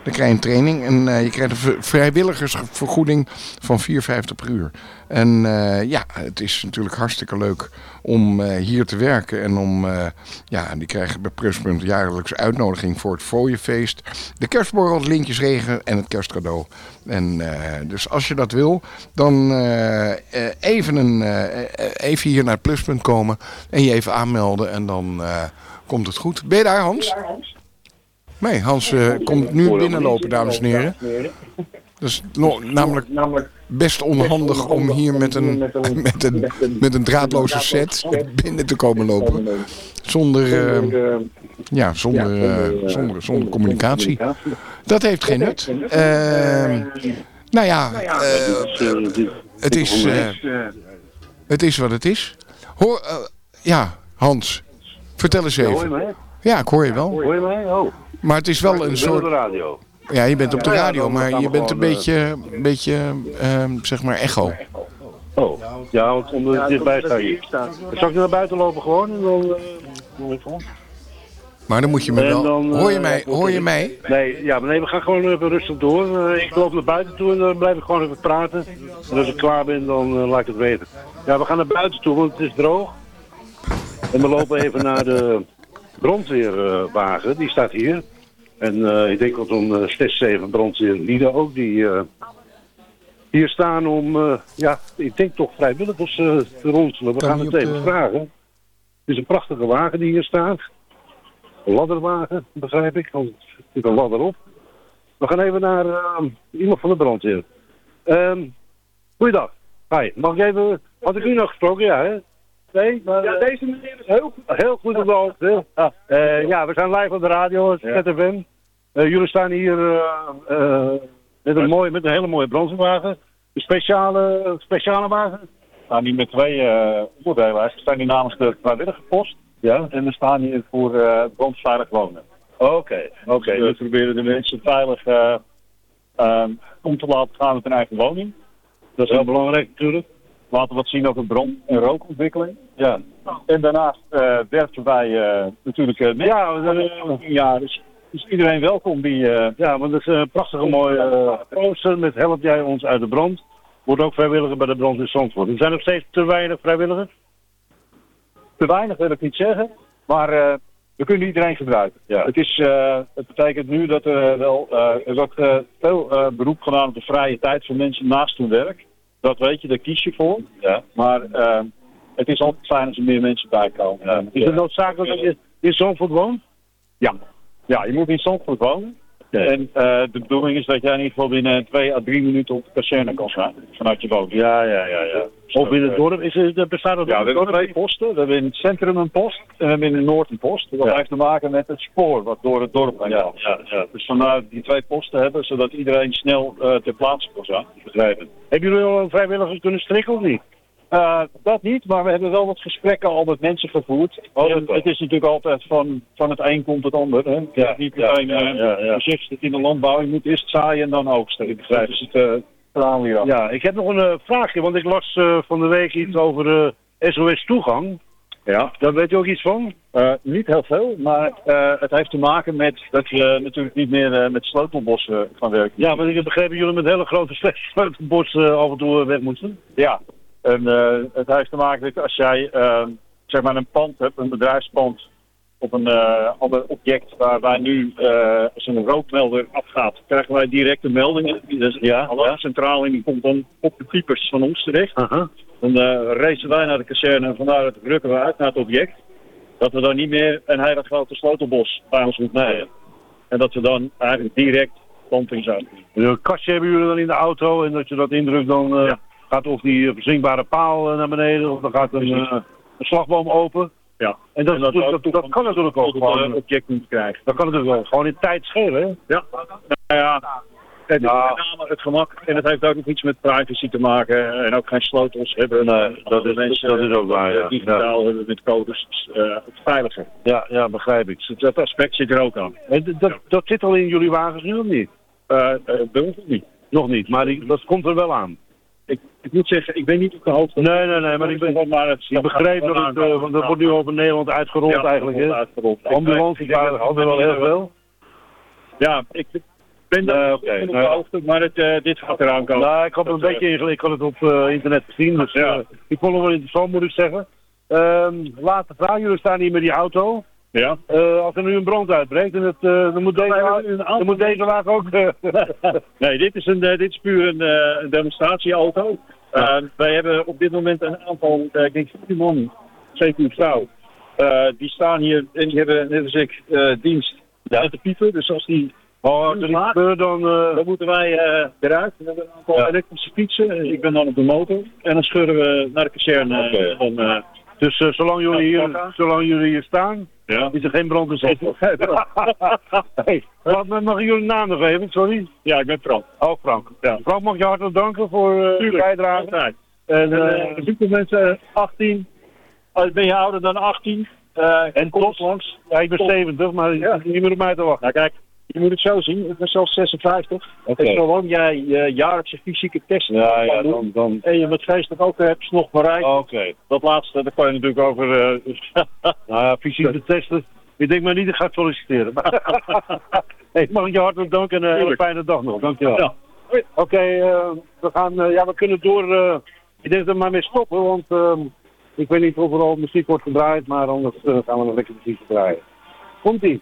dan krijg je een training en eh, je krijgt een vrijwilligersvergoeding van 4,50 per uur. En eh, ja, het is natuurlijk hartstikke leuk om eh, hier te werken. En om, ja, die krijgen bij Pluspunt jaarlijks uitnodiging voor het fooienfeest. De kerstborrel, lintjesregen en het kerstcadeau. En dus als je dat wil, dan even, een, even hier naar Pluspunt komen. En je even aanmelden en dan komt het goed. Ben je daar Hans? Nee, Hans eh, komt nu binnenlopen, dames en heren. Dat is no- namelijk best onhandig om hier met een, met een, met een draadloze set binnen te komen lopen. Zonder, eh, ja, zonder, eh, zonder, zonder communicatie. Dat heeft geen nut. Ehm, nou ja, eh, het is, eh, het is wat het is. Hoor, eh, ja, Hans, vertel eens even. Ja, ik hoor je wel. Hoor je mij? Oh. Maar het is wel Ik een soort... de radio. Ja, je bent op de radio, maar je bent een beetje, een beetje ehm, zeg maar, echo. Oh, ja, want omdat het dichtbij staat hier. Zal ik naar buiten lopen gewoon en dan... eh. Maar dan moet je me wel... dan, eh, hoor je mij? ja, Hoor je mij? Nee, ja, maar nee, we gaan gewoon even rustig door. Eh, ik loop naar buiten toe en dan blijf ik gewoon even praten. En als ik klaar ben, dan eh, laat ik het weten. Ja, we gaan naar buiten toe, want het is droog. En we lopen even naar de brandweerwagen, die staat hier. En eh, ik denk dat zo'n uh, 6, 7 brandweerlieden ook, die eh, hier staan om, eh, ja, ik denk toch vrijwilligers eh, te ronselen. We gaan het even vragen. Het is een prachtige wagen die hier staat. Een ladderwagen, begrijp ik. Want er zit een ladder op. We gaan even naar eh, iemand van de brandweer. Ehm goeiedag. Hi, mag ik even... Had ik u nog gesproken? Ja, hè? Nee? Maar, ja, deze meneer is heel goed. Heel goed op de hoogte. Eh, ja, we zijn live op de radio, ZFM. Eh, jullie staan hier eh, eh, met, een mooie, met een hele mooie brandweerwagen. Een speciale, speciale wagen? staan hier met twee eh onderdelen. We staan hier namens de vrijwillige post. Ja. En we staan hier voor eh brandveilig wonen. Oké, oké. Dus we proberen de mensen veilig eh, ehm, om te laten gaan met hun eigen woning. Dat is heel belangrijk natuurlijk. Laten we wat zien over brand- en rookontwikkeling. Ja. En daarnaast eh werven wij eh, natuurlijk uh, Ja, ja dus is iedereen welkom die... Ja, want het is een prachtige mooie poster met help jij ons uit de brand. Wordt ook vrijwilliger bij de brand in Zandvoort. Er zijn nog steeds te weinig vrijwilligers. te weinig wil ik niet zeggen, maar we kunnen iedereen gebruiken. Ja. Het, is, het betekent nu dat er wel er wordt veel beroep gedaan op de vrije tijd van mensen naast hun werk. Dat weet je, daar kies je voor. Ja. Maar eh, het is altijd fijn als er meer mensen bij komen. Ja. Is het noodzakelijk dat je in Zandvoort woont? Ja. ja, je moet in Zandvoort wonen. En eh, de bedoeling is dat jij in ieder geval binnen twee à drie minuten op de kazerne kan zijn. Vanuit je woning. Ja, ja, ja. ja. Of in het dorp? Is het, bestaat het Ja, we hebben twee posten. We hebben in het centrum een post en we hebben in het noord een post. Dat Ja. heeft te maken met het spoor wat door het dorp heen gaat. ja, ja. Dus vandaar die twee posten hebben, zodat iedereen snel eh, ter plaatse kan zijn. Begrijpen. Hebben jullie al vrijwilligers kunnen strikken of niet? Eh, dat niet, maar we hebben wel wat gesprekken al met mensen gevoerd. Oh, En het is natuurlijk altijd van, van het een komt het ander. Hè? Je Ja, niet ja, meteen, ja, eh, ja, ja. je zegt het in de landbouw, je moet eerst zaaien en dan oogsten. Ik begrijp dus het eh, verhaal hier af. Ja, ik heb nog een vraagje, want ik las van de week iets over SOS toegang. Ja. Daar weet je ook iets van? Niet heel veel, maar het heeft te maken met dat je natuurlijk niet meer met sleutelbossen gaan werken. Ja, want ik heb begrepen dat jullie met hele grote *laughs* sleutelbos eh af en toe weg moesten. Ja, en eh, het heeft te maken met als jij eh, zeg maar een pand hebt, een bedrijfspand, op een eh, ander object waar wij nu, als een rookmelder afgaat, krijgen wij directe meldingen. Dus ja, alarmcentrale en die komt dan op de piepers van ons terecht. Dan eh racen wij naar de kazerne en vandaar dat rukken we uit naar het object. Dat we dan niet meer een hele grote sleutelbos bij ons moeten nemen. En dat we dan eigenlijk direct landing zijn. Een kastje hebben jullie dan in de auto en dat je dat indrukt dan eh, gaat of die eh, verzinkbare paal eh, naar beneden of dan gaat een, eh, een slagboom open. Ja. En dat, En dat dat, we dat, ook dat kan natuurlijk ook gewoon. eh, object moeten krijgen. Dat kan natuurlijk wel. Gewoon in tijd schelen, hè? Ja, nou ja, het is met name het gemak en het heeft ook nog iets met privacy te maken en ook geen sleutels hebben. Nee, dat is- mensen, dat is ook waar, ja. eh, Digitaal hebben met codes, eh, veiliger. Ja, ja, begrijp ik. Dus dat aspect zit er ook aan. En dat, dat zit al in jullie wagens nu of niet? Eh eh, bij ons niet. Nog niet, maar die, dat komt er wel aan. Ik, ik moet zeggen, ik ben niet op de hoogte. Nee, nee, nee, maar ik, ben, maar het, ik begreep dat het, eh, want dat wordt nu over Nederland uitgerold Ja, eigenlijk, hè? uitgerold. Ambulances waren- hadden wel heel veel. Ja, ik ben daar op de nee. hoogte, maar het, eh, dit gaat eraan komen. Nou, ik had er een Dat, beetje ingelezen. Ik had het op eh, internet gezien, dus Ja. ik vond het wel interessant, moet ik zeggen. Ehm laatste vraag, jullie staan hier met die auto. Ja. Eh, als er nu een brand uitbreekt, en het, eh, dan, moet deze, dan moet deze wagen ook... eh, *laughs* Nee, dit is, een, dit is puur een, demonstratieauto. Wij hebben op dit moment een aantal, ik denk 14 man, 17 vrouw. Die staan hier en die hebben net als ik dienst uit de piepen. Dus als die oh, iets laat, dan... dan moeten wij eruit. We hebben een aantal Ja. elektrische fietsen. Ik ben dan op de motor. En dan scheuren we naar de kazerne. Van, dus eh, zolang, jullie hier, zolang jullie hier staan, ja. is er geen brand in *laughs* hey, wat, mag ik jullie naam nog even, sorry? ja, ik ben Frank. Oh, Frank. Ja. Frank, mag je hartelijk danken voor eh, de Tuurlijk, bijdrage. altijd. En, zoeken mensen 18. Als ben je ouder dan 18. eh en tot langs. Ja, ik ben Top. 70, maar Ja. je moet op mij te wachten. Nou kijk, je moet het zo zien. Ik ben zelfs 56. Oké. En zolang jij je jaarlijkse fysieke testen Ja, ja, doen, dan... dan... en je wat geestig ook hebt, nog bereikt. Oké. Dat laatste, daar kan je natuurlijk over... eh, *laughs* Nou ja, fysieke testen. Ik denk maar niet, ik ga solliciteren. *laughs* hey, mag ik je hartelijk danken en een hele fijne dag nog. Dankjewel. Ja. Oké, eh, we gaan, eh, ja, we kunnen door. eh, ik denk dat we maar mee stoppen, want ehm, ik weet niet of er al muziek wordt gedraaid, maar anders eh, gaan we nog lekker muziek draaien. Komt-ie.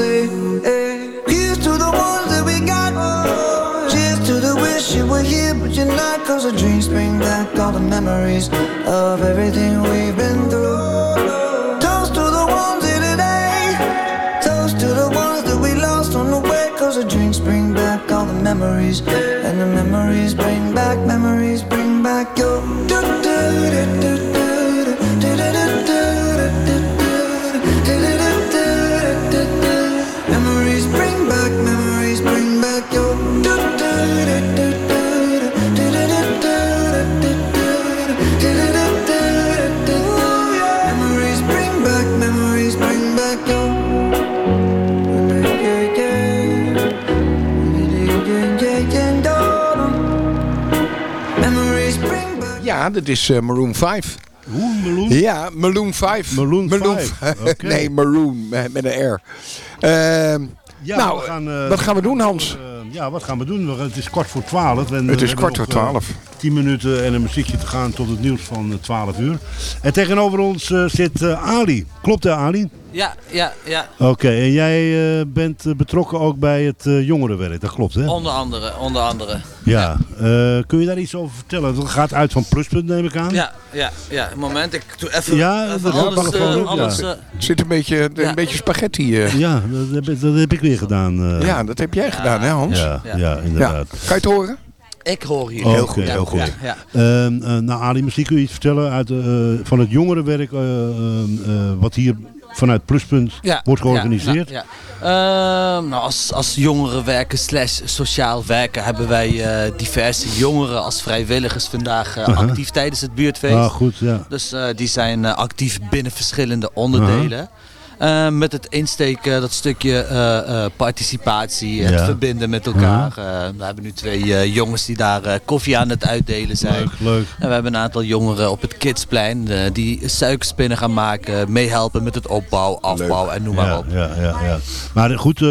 Say, hey. Here's to the ones that we got. Cheers to the wish you were here, but you're not. Cause the dreams bring back all the memories of everything we've been through. Ja, dat is eh, Maroon 5. Hoe, Maroon? Ja, Maroon 5. Maroon 5, oké. *laughs* nee, Maroon met, een R. Ehm, Ja, nou, we gaan, eh, wat gaan we doen, Hans? Eh, ja, wat gaan we doen? Het is kwart voor twaalf. En, Het is kwart voor twaalf. Tien minuten en een muziekje te gaan tot het nieuws van 12 uur. En tegenover ons zit Ali. Klopt hè, Ali? Ja, ja, ja. Oké, en jij eh, bent eh, betrokken ook bij het eh, jongerenwerk, dat klopt hè? Onder andere, onder andere. Ja, Eh, kun je daar iets over vertellen? Het gaat uit van Pluspunt neem ik aan. Ja, ja, ja. Een moment, ik doe even, Ja, even dat- alles, eh, gewoon doen, alles ja. zit een beetje, een Ja. beetje spaghetti. eh. Ja, dat heb, dat heb ik weer gedaan. eh. Ja, dat heb jij gedaan, hè Hans? Ja, ja. inderdaad. Kan je het horen? Ik hoor hier. Oké, heel goed. Ja, ja. Ehm, eh, nou, Ali, misschien kun je iets vertellen uit, eh, van het jongerenwerk, eh, ehm, eh, wat hier vanuit Pluspunt Ja, wordt georganiseerd. Ja, ja. Ehm, nou, als, als jongerenwerker slash sociaal werker hebben wij eh, diverse jongeren als vrijwilligers vandaag eh, actief tijdens het buurtfeest. Ah, goed, ja. Dus eh, die zijn actief binnen verschillende onderdelen. Eh, met het insteken, dat stukje eh, eh, participatie, het Ja. verbinden met elkaar. Eh, we hebben nu twee eh, jongens die daar eh, koffie aan het uitdelen zijn. Leuk, leuk. En we hebben een aantal jongeren op het Kidsplein eh, die suikerspinnen gaan maken, meehelpen met het opbouw, afbouw en noem maar ja, op. Ja, ja, ja. Maar goed, eh,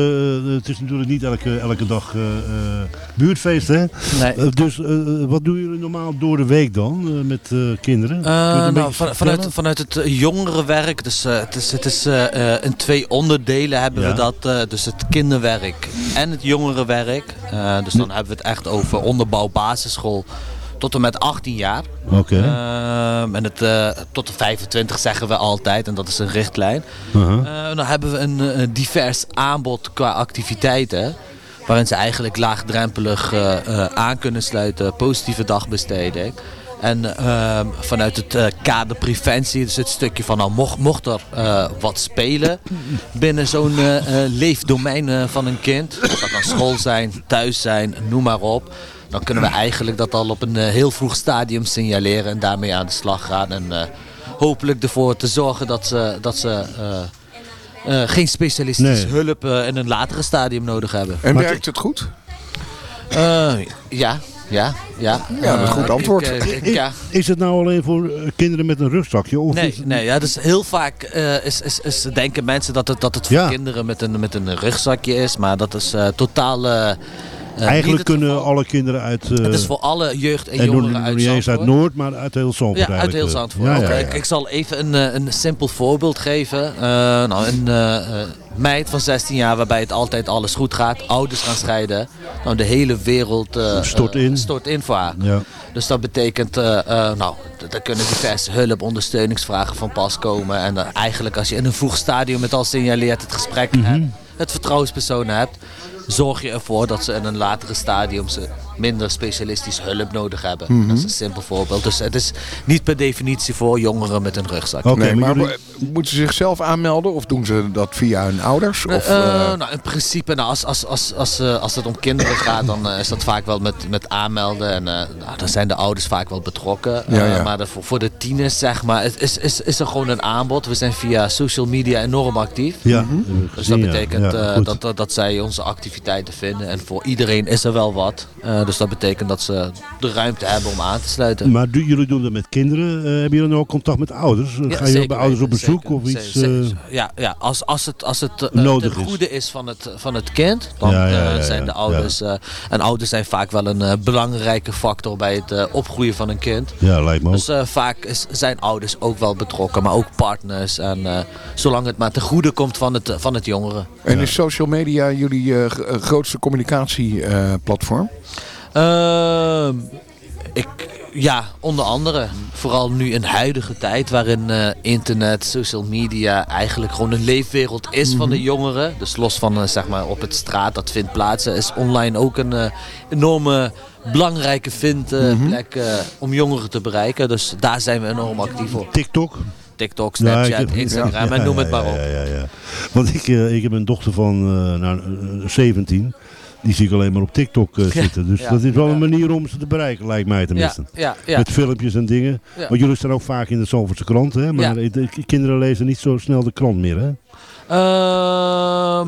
het is natuurlijk niet elke, elke dag eh, eh, buurtfeest, hè? Nee. Eh, dus eh, wat doen jullie normaal door de week dan eh, met eh, kinderen? Eh, nou, van- vanuit, vanuit het eh, jongerenwerk, dus eh, het is, het is eh, in twee onderdelen hebben Ja. we dat. eh, dus het kinderwerk en het jongerenwerk. Eh, dus dan hebben we het echt over onderbouw basisschool tot en met 18 jaar. Oké. Ehm, en het, tot de 25 zeggen we altijd en dat is een richtlijn. Eh, dan hebben we een, een divers aanbod qua activiteiten. Waarin ze eigenlijk laagdrempelig aan kunnen sluiten. Positieve dagbesteding. En ehm, vanuit het eh, kader preventie, dus het stukje van nou, mocht, mocht er eh, wat spelen binnen zo'n eh, eh, leefdomein eh, van een kind. Dat kan school zijn, thuis zijn, noem maar op. Dan kunnen we eigenlijk dat al op een heel vroeg stadium signaleren en daarmee aan de slag gaan. En eh, hopelijk ervoor te zorgen dat ze, dat ze eh, eh, geen specialistische Nee. hulp in een latere stadium nodig hebben. En werkt het goed? Eh, ja, ja, ja. Ja, dat is een goed antwoord. ik, eh, ik- ja. Is het nou alleen voor eh, kinderen met een rugzakje? Of Nee, nee ja, dus heel vaak eh, is, is, is, denken mensen dat het, dat het voor Ja. kinderen met een, met een rugzakje is, maar dat is eh, totaal. Eigenlijk het kunnen geval. alle kinderen uit... eh, Het is voor alle jeugd en jongeren uit niet eens uit. Noord, maar uit heel Zandvoort Ja, uit eigenlijk, heel eh. Zandvoort. Ja. Ik, ik zal even een, eh, een simpel voorbeeld geven. Eh, nou, een eh, eh, meid van 16 jaar waarbij het altijd alles goed gaat. Ouders gaan scheiden. Nou, de hele wereld eh, Stort eh, in. stort in voor haar. Ja. Dus dat betekent, eh, eh, nou, er kunnen diverse hulp, ondersteuningsvragen van pas komen. En eh, eigenlijk als je in een vroeg stadium het al signaleert, het gesprek Mhm. hebt, het vertrouwenspersonen hebt, zorg je ervoor dat ze in een latere stadium ze minder specialistische hulp nodig hebben. Mhm. Dat is een simpel voorbeeld. Dus het is niet per definitie voor jongeren met een rugzak. nee, maar mo- moeten ze zichzelf aanmelden of doen ze dat via hun ouders? Of, Eh, eh, nou, in principe, nou, als, als, als, als, eh, als het om kinderen gaat, dan eh, is dat vaak wel met, met aanmelden. En eh, nou, dan zijn de ouders vaak wel betrokken. Ja, Eh, ja. maar de- voor, voor de tieners, zeg maar, het is, is, is er gewoon een aanbod. We zijn via social media enorm actief. Ja, Mhm. we Dus dat betekent Ja, eh, dat, dat, dat zij onze activiteiten vinden. En voor iedereen is er wel wat. Eh, dus dat betekent dat ze de ruimte hebben om aan te sluiten. Maar doen- jullie doen dat met kinderen. Eh, hebben jullie nou ook contact met ouders? Ja, Ga je zeker bij ouders op bezoek zeker, of iets? zeker, eh, ja, ja, als, als het, als het eh, Nodig ten is. goede is van het, van het kind, dan Ja, ja, ja, zijn de ouders... eh, en ouders zijn vaak wel een belangrijke factor bij het opgroeien van een kind. Ja, lijkt me ook. Dus eh, vaak is, zijn ouders ook wel betrokken, maar ook partners. En eh, zolang het maar ten goede komt van het, van het jongeren. en is social media jullie grootste communicatieplatform? Ehm, ik, ja, onder andere. Vooral nu in huidige tijd waarin eh, internet, social media eigenlijk gewoon een leefwereld is van de jongeren. Dus los van eh, zeg maar op het straat dat vindt plaats, is online ook een eh, enorme belangrijke vindplek eh, om jongeren te bereiken. Dus daar zijn we enorm actief op. TikTok? TikTok, Ja, Snapchat, heb- Instagram ja, en noem ja, het maar op. Ja, ja, ja. Want ik, ik heb een dochter van eh, nou, 17. Die zie ik alleen maar op TikTok eh, zitten. Dus ja, dat is wel een manier om ze te bereiken, lijkt mij tenminste. Ja. Met filmpjes en dingen. Want jullie staan ook vaak in de Zalvoortse krant, hè? Maar kinderen lezen niet zo snel de krant meer, hè? Ehm,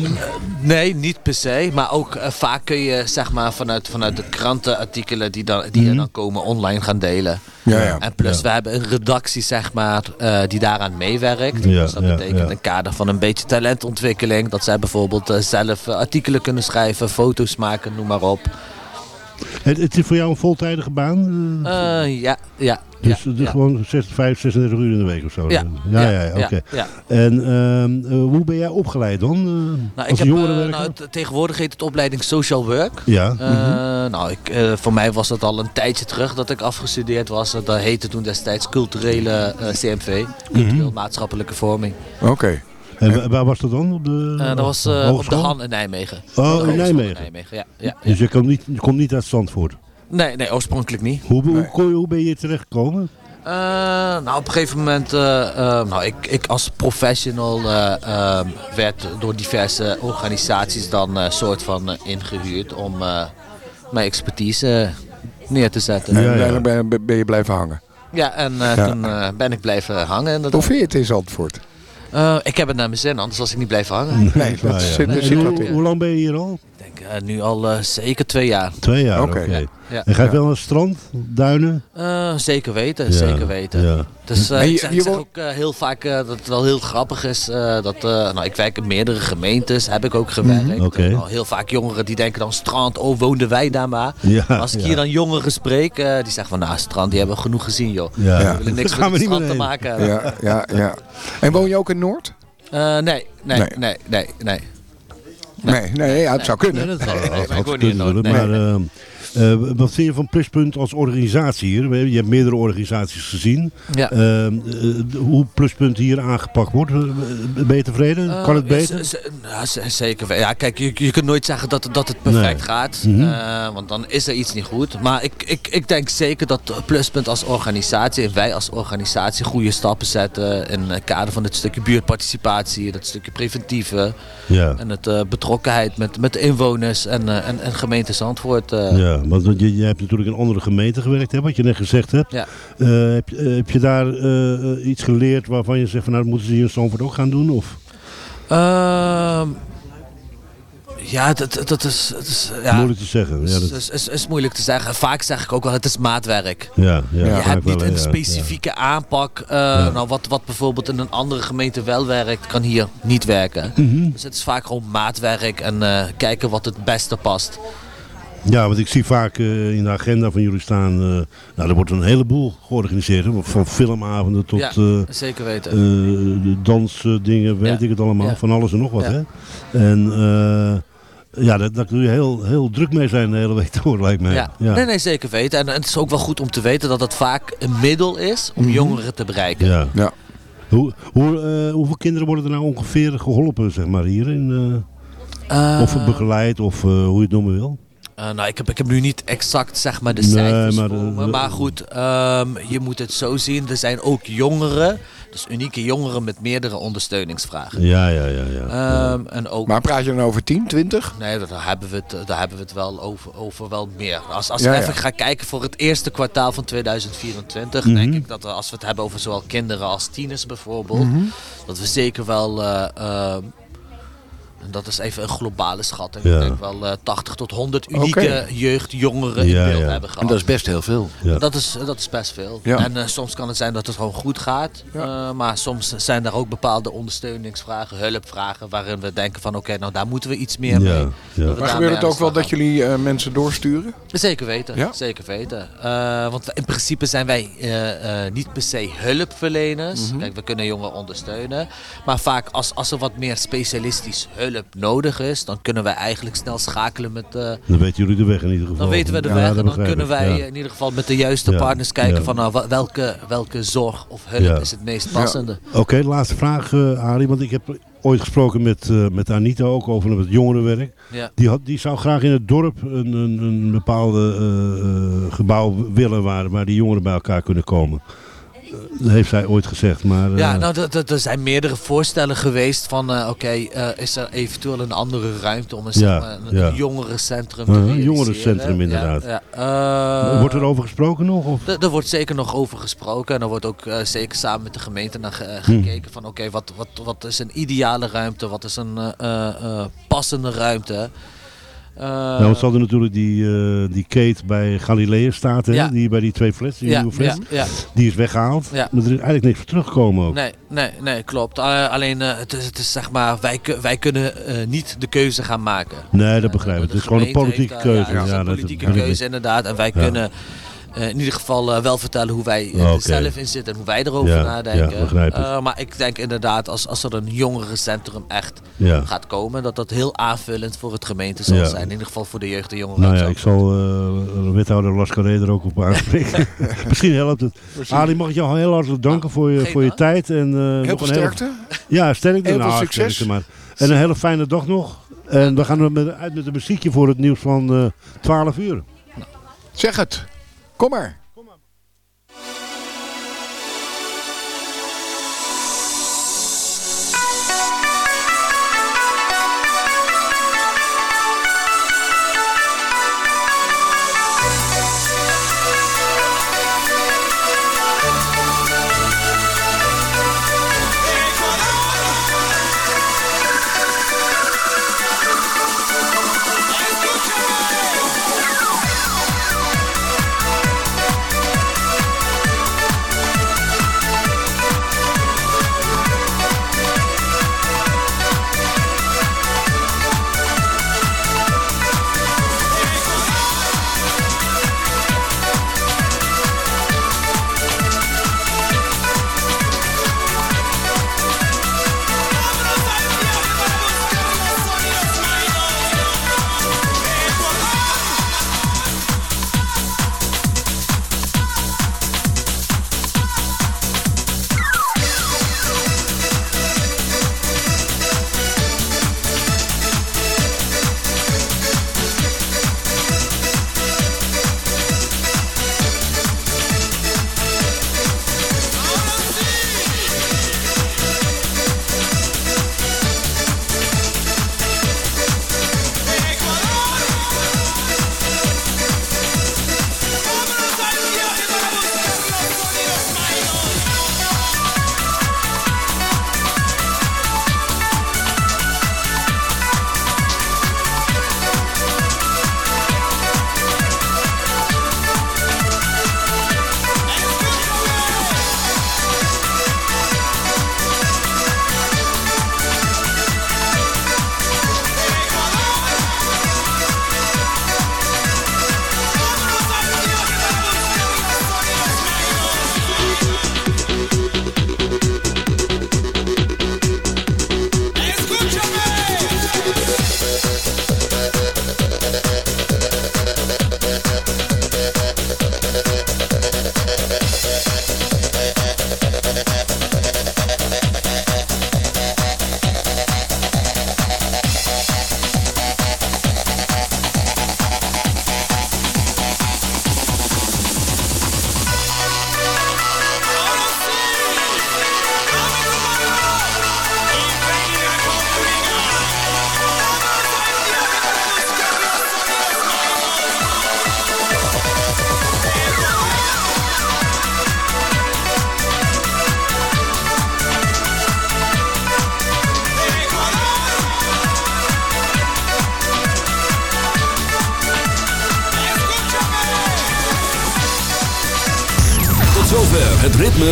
*coughs* nee, niet per se. Maar ook eh, vaak kun je zeg maar, vanuit, vanuit de krantenartikelen die, dan, die er dan komen online gaan delen. Mhm. Ja, ja. En plus Ja. we hebben een redactie zeg maar, eh, die daaraan meewerkt. Ja, dus dat betekent het kader van een beetje talentontwikkeling. Dat zij bijvoorbeeld eh, zelf artikelen kunnen schrijven, foto's maken, noem maar op. Het, het is voor jou een voltijdige baan? ja, ja. Dus ja, het is ja. gewoon 65, 36 uur in de week of zo? Ja, ja, ja, ja, ja, ja, oké. ja. En ehm, eh, hoe ben jij opgeleid dan? eh, Nou, als ik heb, jongerenwerker? eh, nou, tegenwoordig heet het opleiding Social Work. Ja. Eh, Mhm. Nou, ik, eh, voor mij was dat al een tijdje terug dat ik afgestudeerd was. Dat heette toen destijds culturele eh, CMV, cultureel Mhm. maatschappelijke vorming. Oké. En wa- waar was dat dan? Op de, dat was eh, op de? Han in Nijmegen. Oh, in Nijmegen. Nijmegen, ja. ja, ja. Dus je komt niet, je komt niet uit Zandvoort? Nee, nee, oorspronkelijk niet. Hoe, hoe, ben je terechtgekomen? Eh, nou, op een gegeven moment, eh, eh, nou, ik, ik als professional eh, eh, werd door diverse organisaties dan eh, soort van eh, ingehuurd om eh, mijn expertise neer te zetten. En daar ben, ben je blijven hangen. Ja, en eh, Ja. toen eh, ben ik blijven hangen. inderdaad. Hoe vind je het in Zandvoort? Eh, ik heb het naar mijn zin, anders was ik niet blijven hangen. Nee, dat ja. zit, er En zit hoe, wat in. hoe lang ben je hier al? Eh, nu al eh, zeker twee jaar. Twee jaar, oké. Oké. Ja, ja. En ga je Ja. veel naar het strand, duinen? Eh, zeker weten, Ja, zeker weten. ja. Dus eh, En je- ik zeg, ik ook heel vaak dat het wel heel grappig is. eh, dat, eh, nou, ik werk in meerdere gemeentes, heb ik ook gewerkt. Al heel vaak jongeren die denken dan strand, oh woonden wij daar maar. Ja, Maar als ik ja. hier dan jongeren spreek, eh, die zeggen van nou strand, die hebben we genoeg gezien joh. Ja. Die willen niks *laughs* Gaan met we het niet strand te meer maken hebben. Ja, ja, ja. En woon je ook in Noord? Eh, nee, nee, Nee. nee, nee, nee. Nee. Nee, nee, ja, het zou kunnen. Ja, dat zou nee, had- kunnen nee. Maar eh, wat vind je van Pluspunt als organisatie hier? Je hebt meerdere organisaties gezien. Ja. Ehm, eh, hoe Pluspunt hier aangepakt wordt, eh, ben je tevreden? kan het beter? ja, z- zeker. Ja, kijk, je, je kunt nooit zeggen dat, dat het perfect Nee. gaat. Mhm. want dan is er iets niet goed. Maar ik, ik, ik denk zeker dat Pluspunt als organisatie en wij als organisatie goede stappen zetten. In het kader van het stukje buurtparticipatie, dat stukje preventieve. Ja. En het betrokkenheid met, met inwoners en, eh, en, en gemeente Zandvoort. Ja, want je, je hebt natuurlijk in andere gemeenten gewerkt, hè, wat je net gezegd hebt. Ja. Eh, heb, je- eh, heb je daar eh, iets geleerd waarvan je zegt van nou moeten ze hier in Zandvoort ook gaan doen? Of? Ehm, ja, dat, dat is... Dat is ja, Moeilijk te zeggen. Ja, is, dat- is, is, is moeilijk te zeggen. Vaak zeg ik ook wel, het is maatwerk. Ja, ja, je hebt niet wel, een specifieke aanpak. nou, wat, wat bijvoorbeeld in een andere gemeente wel werkt, kan hier niet werken. Mhm. Dus het is vaak gewoon maatwerk en kijken wat het beste past. Ja, want ik zie vaak eh, in de agenda van jullie staan, eh, nou er wordt een heleboel georganiseerd. hè, Van filmavonden tot Ja, eh, zeker weten. eh, de dansdingen, weet Ja. ik het allemaal, Ja. van alles en nog wat. Ja. Hè? En eh, ja, daar, daar kun je heel, heel druk mee zijn de hele week door, lijkt mij. Ja. Nee, nee, zeker weten. En, en het is ook wel goed om te weten dat het vaak een middel is om jongeren te bereiken. Ja. Ja. Hoe, hoe, eh, hoeveel kinderen worden er nou ongeveer geholpen, zeg maar, hier? In, of begeleid, of eh, hoe je het noemen wil? Eh, nou, ik heb, ik heb nu niet exact zeg maar, de Nee, cijfers maar Maar goed, ehm, je moet het zo zien. Er zijn ook jongeren, dus unieke jongeren met meerdere ondersteuningsvragen. Ja, ja, ja. ja. Ehm, en ook, Maar praat je dan over 10, 20? nee, daar hebben we het, daar hebben we het wel over, over wel meer. Als, als Ja, ik ja. even ga kijken voor het eerste kwartaal van 2024, Mhm. denk ik dat we, als we het hebben over zowel kinderen als tieners bijvoorbeeld, Mhm. dat we zeker wel. eh, ehm, en dat is even een globale schatting. Ja. Ik denk wel eh, 80 tot 100 unieke jeugdjongeren Ja, in beeld ja. hebben gehad. En dat is best heel veel. Ja. Dat is, dat is best veel. Ja. En eh, soms kan het zijn dat het gewoon goed gaat. eh, maar soms zijn er ook bepaalde ondersteuningsvragen, hulpvragen, waarin we denken van oké, nou daar moeten we iets meer mee. Ja, ja. Dat we Maar gebeurt het ook wel dat jullie eh, mensen doorsturen? Zeker weten, Ja? zeker weten. Eh, want in principe zijn wij eh, eh, niet per se hulpverleners. Mhm. Kijk, we kunnen jongeren ondersteunen. Maar vaak als, als er wat meer specialistisch hulp nodig is, dan kunnen wij eigenlijk snel schakelen met... eh, Dan weten jullie de weg in ieder geval. dan weten we de Ja, weg en dan kunnen wij ja. in ieder geval met de juiste Ja, partners kijken van nou, welke, welke zorg of hulp is het meest passende. Oké, laatste vraag, eh Arie. Want ik heb ooit gesproken met, eh, met Anita ook over het jongerenwerk. Die, had, die zou graag in het dorp een, een, een bepaalde gebouw willen waar, waar die jongeren bij elkaar kunnen komen. Eh, Dat heeft zij ooit gezegd. Maar, eh, Ja, nou, d- d- er zijn meerdere voorstellen geweest van, eh, oké, eh, is er eventueel een andere ruimte om een, zeg maar, een ja. jongerencentrum te realiseren? jongerencentrum, inderdaad. Ja. Eh, Wordt er over gesproken nog? Of? Er wordt zeker nog over gesproken en er wordt ook eh, zeker samen met de gemeente naar ge- eh, Hmm. gekeken van oké, wat, wat, wat is een ideale ruimte, wat is een eh, eh, eh, passende ruimte. Eh, nou, ze hadden natuurlijk die, eh, die Kate bij Galileus staat, hè? Ja. die bij die twee flats, die Ja, nieuwe flats. ja, ja. Die is weggehaald. Maar er is eigenlijk niks voor teruggekomen ook. Nee, nee, nee, klopt. Alleen eh, het, is, het is zeg maar, wij, wij kunnen niet de keuze gaan maken. Nee, dat begrijp ik. Het is gewoon een politieke keuze. Ja, het is een dat- politieke dat- keuze inderdaad. En wij kunnen eh, in ieder geval eh, wel vertellen hoe wij eh, er zelf in zitten en hoe wij erover Ja, nadenken. ja, begrijp ik. Eh, maar ik denk inderdaad, als, als er een jongerencentrum echt Ja. gaat komen, dat dat heel aanvullend voor het gemeente zal Ja. zijn. In ieder geval voor de jeugd en jongeren. Nou ja, ik zal eh wethouder Lascaré er ook op *laughs* aanspreken. *laughs* Misschien helpt het. Ali, mag ik jou heel hartelijk danken voor je, voor je tijd. En, eh, nog Heel een veel hele-. Ja, sterkte. Heel veel Nou, succes. sterkte maar. En een hele fijne dag nog. En we gaan er met, uit met een muziekje voor het nieuws van eh 12 uur. Zeg het. Kom maar.